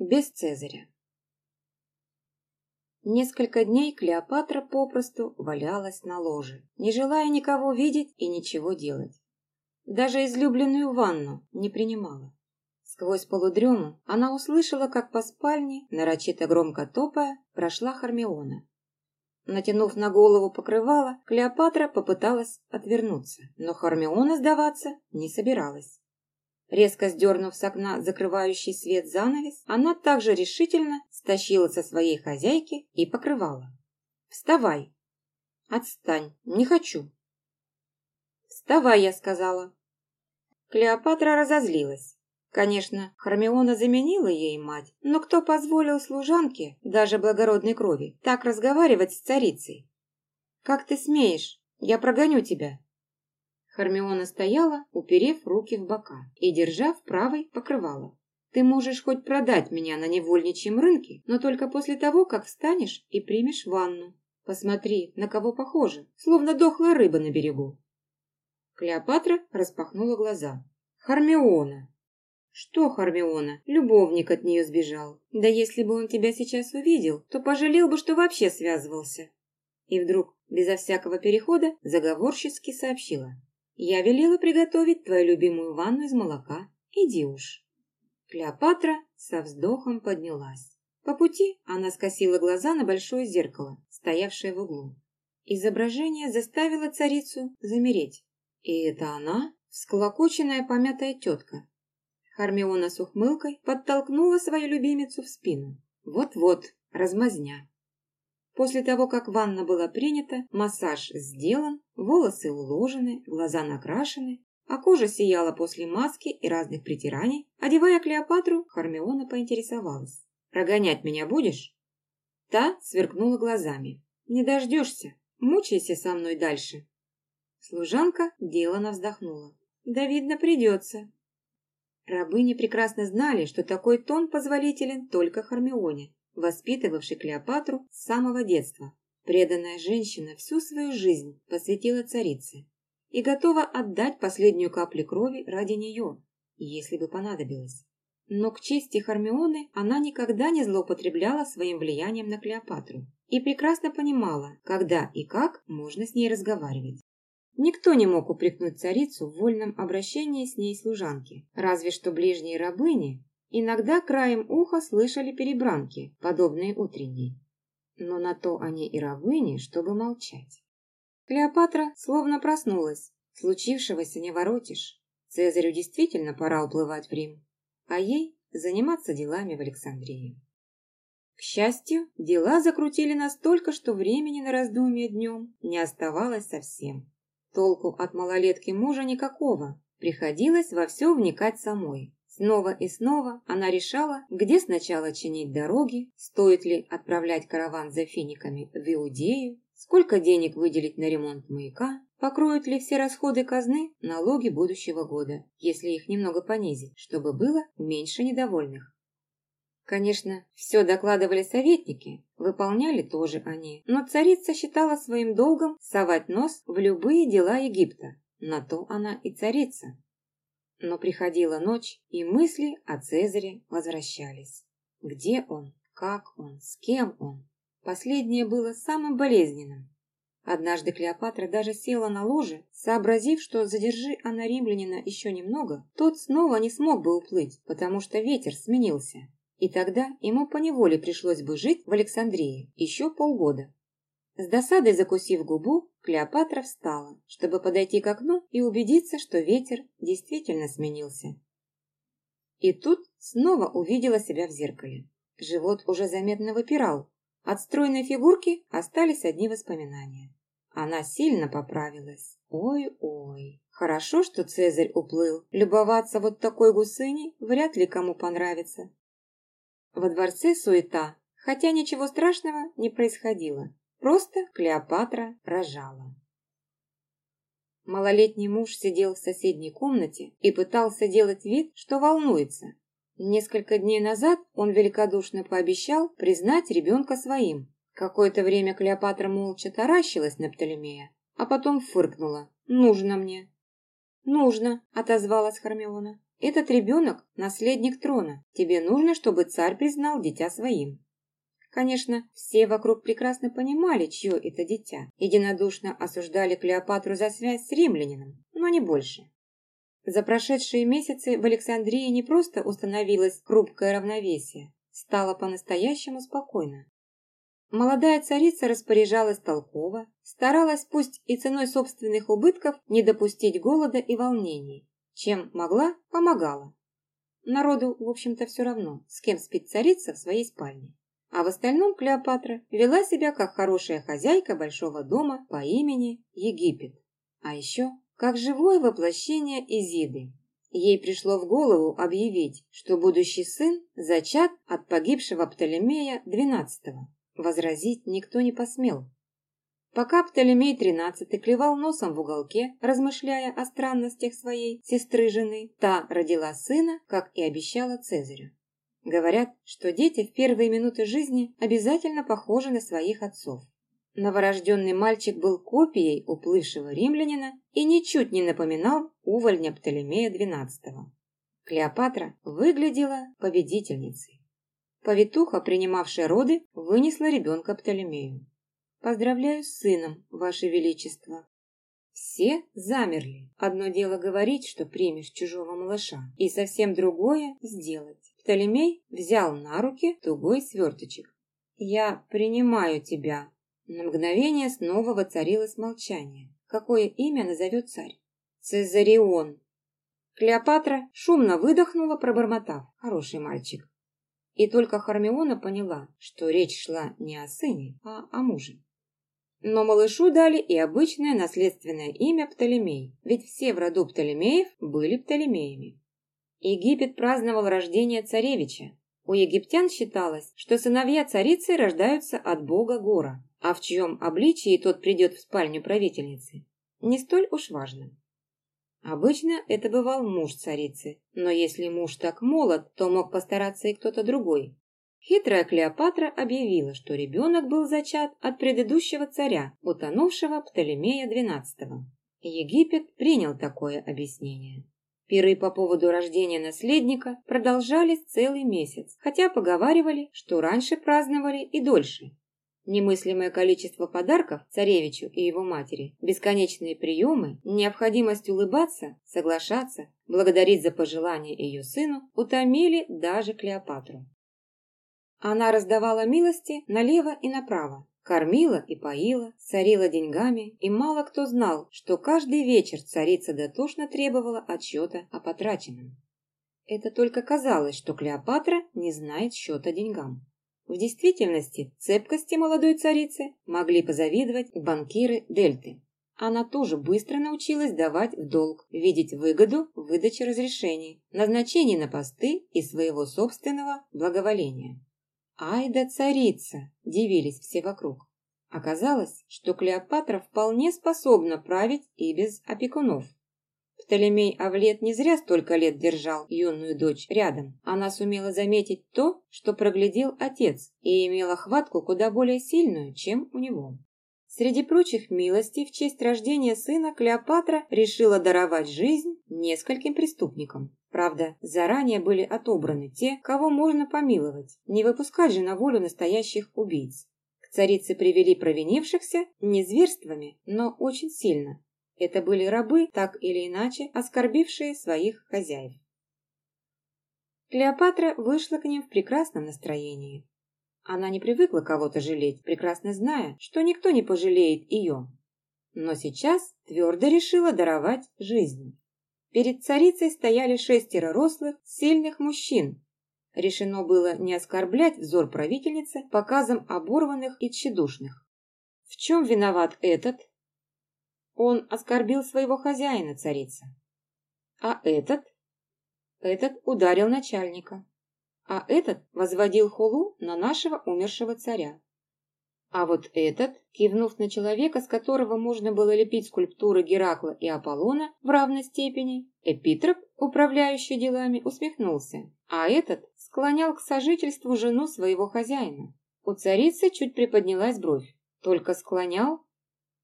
Без Цезаря. Несколько дней Клеопатра попросту валялась на ложе, не желая никого видеть и ничего делать. Даже излюбленную ванну не принимала. Сквозь полудрему она услышала, как по спальне, нарочито громко топая, прошла Хармиона. Натянув на голову покрывало, Клеопатра попыталась отвернуться, но Хармиона сдаваться не собиралась. Резко сдернув с окна закрывающий свет занавес, она также решительно стащила со своей хозяйки и покрывала. «Вставай!» «Отстань! Не хочу!» «Вставай!» — я сказала. Клеопатра разозлилась. Конечно, Хармиона заменила ей мать, но кто позволил служанке, даже благородной крови, так разговаривать с царицей? «Как ты смеешь? Я прогоню тебя!» Хармиона стояла, уперев руки в бока и держа в правой покрывало. «Ты можешь хоть продать меня на невольничьем рынке, но только после того, как встанешь и примешь ванну. Посмотри, на кого похоже, словно дохлая рыба на берегу». Клеопатра распахнула глаза. «Хармиона!» «Что, Хармиона, любовник от нее сбежал. Да если бы он тебя сейчас увидел, то пожалел бы, что вообще связывался». И вдруг, безо всякого перехода, заговорчески сообщила. Я велела приготовить твою любимую ванну из молока. Иди уж. Клеопатра со вздохом поднялась. По пути она скосила глаза на большое зеркало, стоявшее в углу. Изображение заставило царицу замереть. И это она, всклокоченная помятая тетка. Хармиона с ухмылкой подтолкнула свою любимицу в спину. Вот-вот, размазня. После того, как ванна была принята, массаж сделан, волосы уложены, глаза накрашены, а кожа сияла после маски и разных притираний, одевая Клеопатру, Хармиона поинтересовалась. «Прогонять меня будешь?» Та сверкнула глазами. «Не дождешься. Мучайся со мной дальше». Служанка делано вздохнула. «Да, видно, придется». Рабыни прекрасно знали, что такой тон позволителен только Хармионе, воспитывавший Клеопатру с самого детства. Преданная женщина всю свою жизнь посвятила царице и готова отдать последнюю каплю крови ради нее, если бы понадобилось. Но к чести Хармионы она никогда не злоупотребляла своим влиянием на Клеопатру и прекрасно понимала, когда и как можно с ней разговаривать. Никто не мог упрекнуть царицу в вольном обращении с ней служанки, разве что ближние рабыни Иногда краем уха слышали перебранки, подобные утренней. Но на то они и рабыни, чтобы молчать. Клеопатра словно проснулась. Случившегося не воротишь. Цезарю действительно пора уплывать в Рим, а ей заниматься делами в Александрии. К счастью, дела закрутили настолько, что времени на раздумье днем не оставалось совсем. Толку от малолетки мужа никакого, приходилось во все вникать самой. Снова и снова она решала, где сначала чинить дороги, стоит ли отправлять караван за финиками в Иудею, сколько денег выделить на ремонт маяка, покроют ли все расходы казны налоги будущего года, если их немного понизить, чтобы было меньше недовольных. Конечно, все докладывали советники, выполняли тоже они, но царица считала своим долгом совать нос в любые дела Египта. На то она и царица. Но приходила ночь, и мысли о Цезаре возвращались. Где он? Как он? С кем он? Последнее было самым болезненным. Однажды Клеопатра даже села на ложе, сообразив, что задержи она римлянина еще немного, тот снова не смог бы уплыть, потому что ветер сменился. И тогда ему поневоле пришлось бы жить в Александрии еще полгода. С досадой закусив губу, Клеопатра встала, чтобы подойти к окну и убедиться, что ветер действительно сменился. И тут снова увидела себя в зеркале. Живот уже заметно выпирал. От стройной фигурки остались одни воспоминания. Она сильно поправилась. Ой-ой. Хорошо, что Цезарь уплыл. Любоваться вот такой гусыней вряд ли кому понравится. Во дворце суета, хотя ничего страшного не происходило. Просто Клеопатра рожала. Малолетний муж сидел в соседней комнате и пытался делать вид, что волнуется. Несколько дней назад он великодушно пообещал признать ребенка своим. Какое-то время Клеопатра молча таращилась на Птолемея, а потом фыркнула. «Нужно мне». «Нужно», — отозвалась Хармиона. Этот ребенок – наследник трона. Тебе нужно, чтобы царь признал дитя своим. Конечно, все вокруг прекрасно понимали, чье это дитя. Единодушно осуждали Клеопатру за связь с римлянином, но не больше. За прошедшие месяцы в Александрии не просто установилось хрупкое равновесие, стало по-настоящему спокойно. Молодая царица распоряжалась толково, старалась пусть и ценой собственных убытков не допустить голода и волнений. Чем могла, помогала. Народу, в общем-то, все равно, с кем спит царица в своей спальне. А в остальном Клеопатра вела себя как хорошая хозяйка большого дома по имени Египет. А еще как живое воплощение Изиды. Ей пришло в голову объявить, что будущий сын зачат от погибшего Птолемея XII. Возразить никто не посмел. Пока Птолемей XIII клевал носом в уголке, размышляя о странностях своей сестры-жены, та родила сына, как и обещала Цезарю. Говорят, что дети в первые минуты жизни обязательно похожи на своих отцов. Новорожденный мальчик был копией уплывшего римлянина и ничуть не напоминал увольня Птолемея XII. Клеопатра выглядела победительницей. Повитуха, принимавшая роды, вынесла ребенка Птолемею. «Поздравляю с сыном, Ваше Величество!» Все замерли. Одно дело говорить, что примешь чужого малыша, и совсем другое – сделать. Птолемей взял на руки тугой сверточек. «Я принимаю тебя». На мгновение снова воцарилось молчание. Какое имя назовет царь? Цезарион. Клеопатра шумно выдохнула, пробормотав. Хороший мальчик. И только Хармиона поняла, что речь шла не о сыне, а о муже. Но малышу дали и обычное наследственное имя Птолемей, ведь все в роду Птолемеев были Птолемеями. Египет праздновал рождение царевича. У египтян считалось, что сыновья царицы рождаются от бога Гора, а в чьем обличии тот придет в спальню правительницы, не столь уж важно. Обычно это бывал муж царицы, но если муж так молод, то мог постараться и кто-то другой. Хитрая Клеопатра объявила, что ребенок был зачат от предыдущего царя, утонувшего Птолемея XII. Египет принял такое объяснение. Пиры по поводу рождения наследника продолжались целый месяц, хотя поговаривали, что раньше праздновали и дольше. Немыслимое количество подарков царевичу и его матери, бесконечные приемы, необходимость улыбаться, соглашаться, благодарить за пожелания ее сыну утомили даже Клеопатру. Она раздавала милости налево и направо, Кормила и поила, царила деньгами, и мало кто знал, что каждый вечер царица дотошно требовала отчета о потраченном. Это только казалось, что Клеопатра не знает счета деньгам. В действительности цепкости молодой царицы могли позавидовать банкиры Дельты. Она тоже быстро научилась давать в долг, видеть выгоду в выдаче разрешений, назначении на посты и своего собственного благоволения. «Ай да царица!» – дивились все вокруг. Оказалось, что Клеопатра вполне способна править и без опекунов. Птолемей Авлет не зря столько лет держал юную дочь рядом. Она сумела заметить то, что проглядел отец, и имела хватку куда более сильную, чем у него. Среди прочих милостей в честь рождения сына Клеопатра решила даровать жизнь нескольким преступникам. Правда, заранее были отобраны те, кого можно помиловать, не выпускать же на волю настоящих убийц. К царице привели провинившихся не зверствами, но очень сильно. Это были рабы, так или иначе оскорбившие своих хозяев. Клеопатра вышла к ним в прекрасном настроении. Она не привыкла кого-то жалеть, прекрасно зная, что никто не пожалеет ее. Но сейчас твердо решила даровать жизнь. Перед царицей стояли шестеро рослых, сильных мужчин. Решено было не оскорблять взор правительницы показом оборванных и тщедушных. В чем виноват этот? Он оскорбил своего хозяина, царица. А этот? Этот ударил начальника. А этот возводил хулу на нашего умершего царя. А вот этот, кивнув на человека, с которого можно было лепить скульптуры Геракла и Аполлона в равной степени, Эпитроп, управляющий делами, усмехнулся, а этот склонял к сожительству жену своего хозяина. У царицы чуть приподнялась бровь. Только склонял?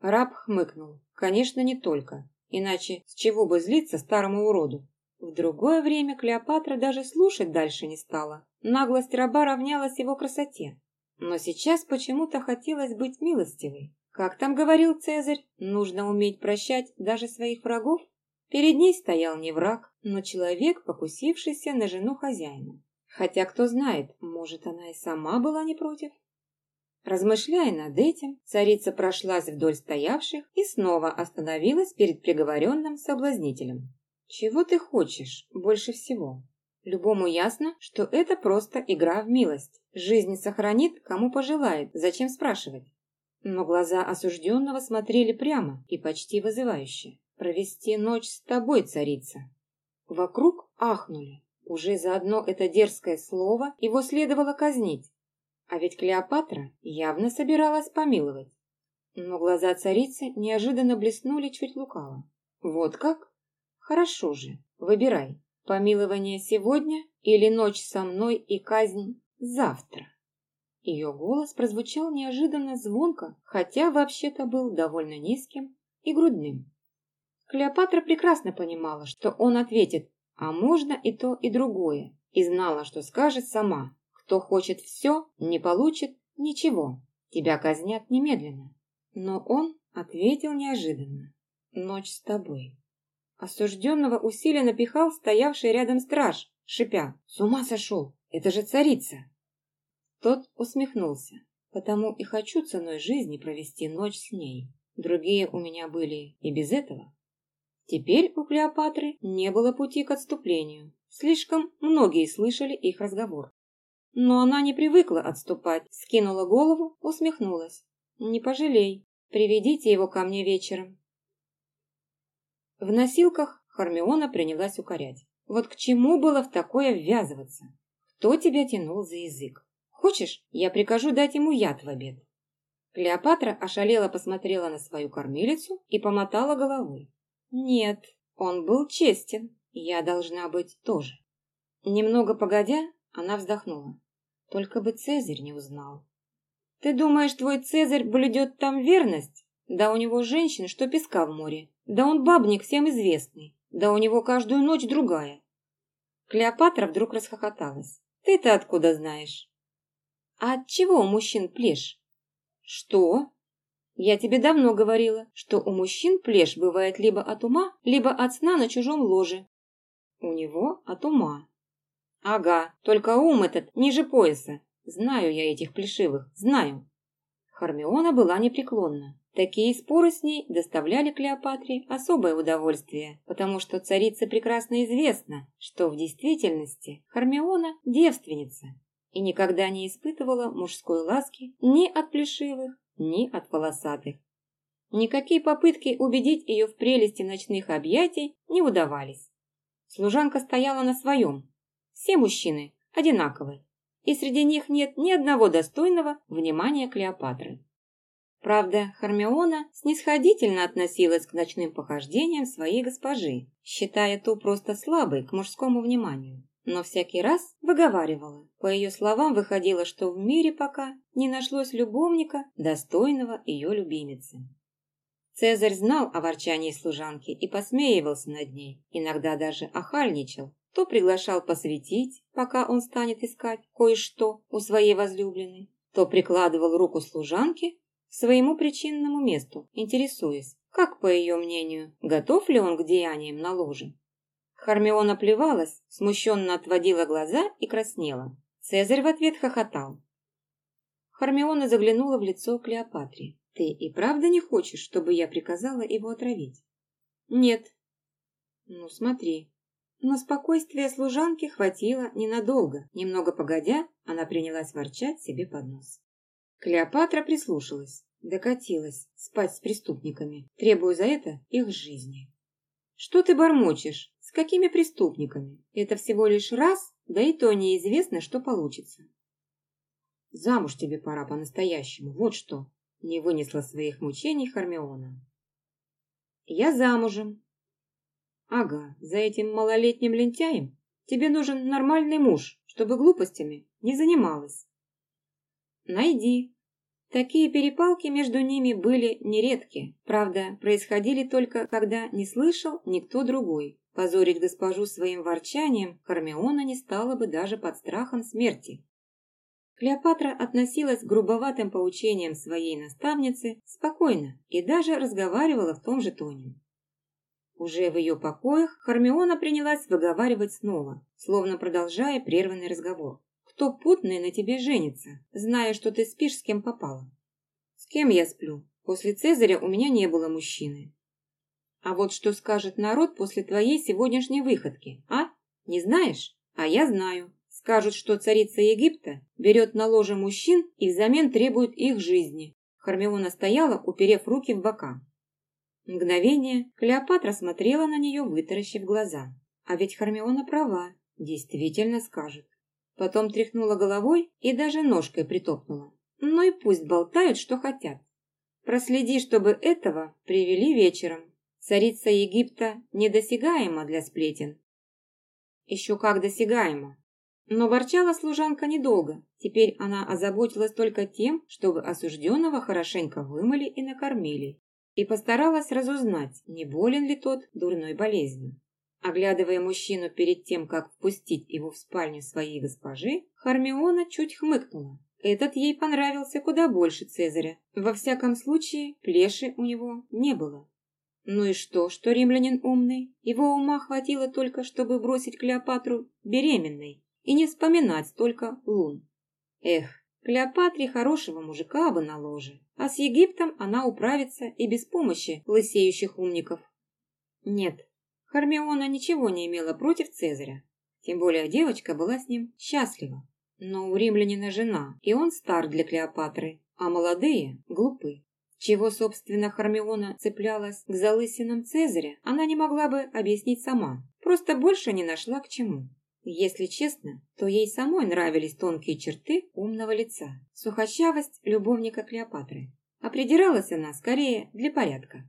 Раб хмыкнул. Конечно, не только. Иначе с чего бы злиться старому уроду? В другое время Клеопатра даже слушать дальше не стала. Наглость раба равнялась его красоте. Но сейчас почему-то хотелось быть милостивой. Как там говорил Цезарь, нужно уметь прощать даже своих врагов? Перед ней стоял не враг, но человек, покусившийся на жену хозяина. Хотя, кто знает, может, она и сама была не против. Размышляя над этим, царица прошлась вдоль стоявших и снова остановилась перед приговоренным соблазнителем. «Чего ты хочешь больше всего?» Любому ясно, что это просто игра в милость. Жизнь сохранит, кому пожелает, зачем спрашивать. Но глаза осужденного смотрели прямо и почти вызывающе. «Провести ночь с тобой, царица!» Вокруг ахнули. Уже за одно это дерзкое слово его следовало казнить. А ведь Клеопатра явно собиралась помиловать. Но глаза царицы неожиданно блеснули чуть лукаво. «Вот как? Хорошо же, выбирай, помилование сегодня или ночь со мной и казнь завтра». Ее голос прозвучал неожиданно звонко, хотя вообще-то был довольно низким и грудным. Клеопатра прекрасно понимала, что он ответит а можно и то, и другое. И знала, что скажет сама. Кто хочет все, не получит ничего. Тебя казнят немедленно. Но он ответил неожиданно. Ночь с тобой. Осужденного усиленно пихал стоявший рядом страж, шипя. С ума сошел! Это же царица! Тот усмехнулся. Потому и хочу ценой жизни провести ночь с ней. Другие у меня были и без этого. Теперь у Клеопатры не было пути к отступлению. Слишком многие слышали их разговор. Но она не привыкла отступать, скинула голову, усмехнулась. «Не пожалей, приведите его ко мне вечером». В носилках Хармиона принялась укорять. Вот к чему было в такое ввязываться? Кто тебя тянул за язык? Хочешь, я прикажу дать ему яд в обед?» Клеопатра ошалела посмотрела на свою кормилицу и помотала головой. Нет, он был честен. Я должна быть тоже. Немного погодя, она вздохнула. Только бы Цезарь не узнал. Ты думаешь, твой Цезарь блюдет там верность? Да у него женщин, что песка в море. Да он бабник всем известный. Да у него каждую ночь другая. Клеопатра вдруг расхохоталась. Ты-то откуда знаешь? А от чего у мужчин плешь? Что? Я тебе давно говорила, что у мужчин плешь бывает либо от ума, либо от сна на чужом ложе. У него от ума. Ага, только ум этот ниже пояса. Знаю я этих плешивых, знаю. Хармиона была непреклонна. Такие споры с ней доставляли Клеопатре особое удовольствие, потому что царице прекрасно известно, что в действительности Хармиона – девственница и никогда не испытывала мужской ласки ни от плешивых, ни от полосатых. Никакие попытки убедить ее в прелести ночных объятий не удавались. Служанка стояла на своем. Все мужчины одинаковы, и среди них нет ни одного достойного внимания Клеопатры. Правда, Хармиона снисходительно относилась к ночным похождениям своей госпожи, считая ту просто слабой к мужскому вниманию но всякий раз выговаривала. По ее словам, выходило, что в мире пока не нашлось любовника, достойного ее любимицы. Цезарь знал о ворчании служанки и посмеивался над ней, иногда даже охальничал. То приглашал посвятить, пока он станет искать кое-что у своей возлюбленной, то прикладывал руку служанке своему причинному месту, интересуясь, как, по ее мнению, готов ли он к деяниям на ложе. Хармиона плевалась, смущенно отводила глаза и краснела. Цезарь в ответ хохотал. Хармиона заглянула в лицо Клеопатре. «Ты и правда не хочешь, чтобы я приказала его отравить?» «Нет». «Ну, смотри». Но спокойствия служанки хватило ненадолго. Немного погодя, она принялась ворчать себе под нос. Клеопатра прислушалась, докатилась спать с преступниками, требуя за это их жизни. «Что ты бормочешь?» С какими преступниками? Это всего лишь раз, да и то неизвестно, что получится. Замуж тебе пора по-настоящему, вот что. Не вынесла своих мучений Хармиона. Я замужем. Ага, за этим малолетним лентяем тебе нужен нормальный муж, чтобы глупостями не занималась. Найди. Такие перепалки между ними были нередки, правда, происходили только, когда не слышал никто другой. Позорить госпожу своим ворчанием Хармиона не стала бы даже под страхом смерти. Клеопатра относилась к грубоватым поучениям своей наставницы спокойно и даже разговаривала в том же тоне. Уже в ее покоях Хармиона принялась выговаривать снова, словно продолжая прерванный разговор. «Кто путный на тебе женится, зная, что ты спишь с кем попало?» «С кем я сплю? После Цезаря у меня не было мужчины. А вот что скажет народ после твоей сегодняшней выходки, а? Не знаешь? А я знаю. Скажут, что царица Египта берет на ложе мужчин и взамен требует их жизни. Хармиона стояла, уперев руки в бока. Мгновение Клеопатра смотрела на нее, вытаращив глаза. А ведь Хармиона права, действительно скажет. Потом тряхнула головой и даже ножкой притопнула. Ну и пусть болтают, что хотят. Проследи, чтобы этого привели вечером. Царица Египта недосягаема для сплетен. Еще как досягаема. Но ворчала служанка недолго. Теперь она озаботилась только тем, чтобы осужденного хорошенько вымыли и накормили. И постаралась разузнать, не болен ли тот дурной болезнью. Оглядывая мужчину перед тем, как впустить его в спальню своей госпожи, Хармиона чуть хмыкнула. Этот ей понравился куда больше Цезаря. Во всяком случае, плеши у него не было. Ну и что, что римлянин умный? Его ума хватило только, чтобы бросить Клеопатру беременной и не вспоминать только лун. Эх, Клеопатре хорошего мужика бы на ложе, а с Египтом она управится и без помощи лысеющих умников. Нет, Хармиона ничего не имела против Цезаря, тем более девочка была с ним счастлива. Но у римлянина жена, и он стар для Клеопатры, а молодые глупы. Чего, собственно, Хармиона цеплялась к залысинам Цезаря, она не могла бы объяснить сама. Просто больше не нашла к чему. Если честно, то ей самой нравились тонкие черты умного лица, сухощавость любовника Клеопатры. А придиралась она скорее для порядка.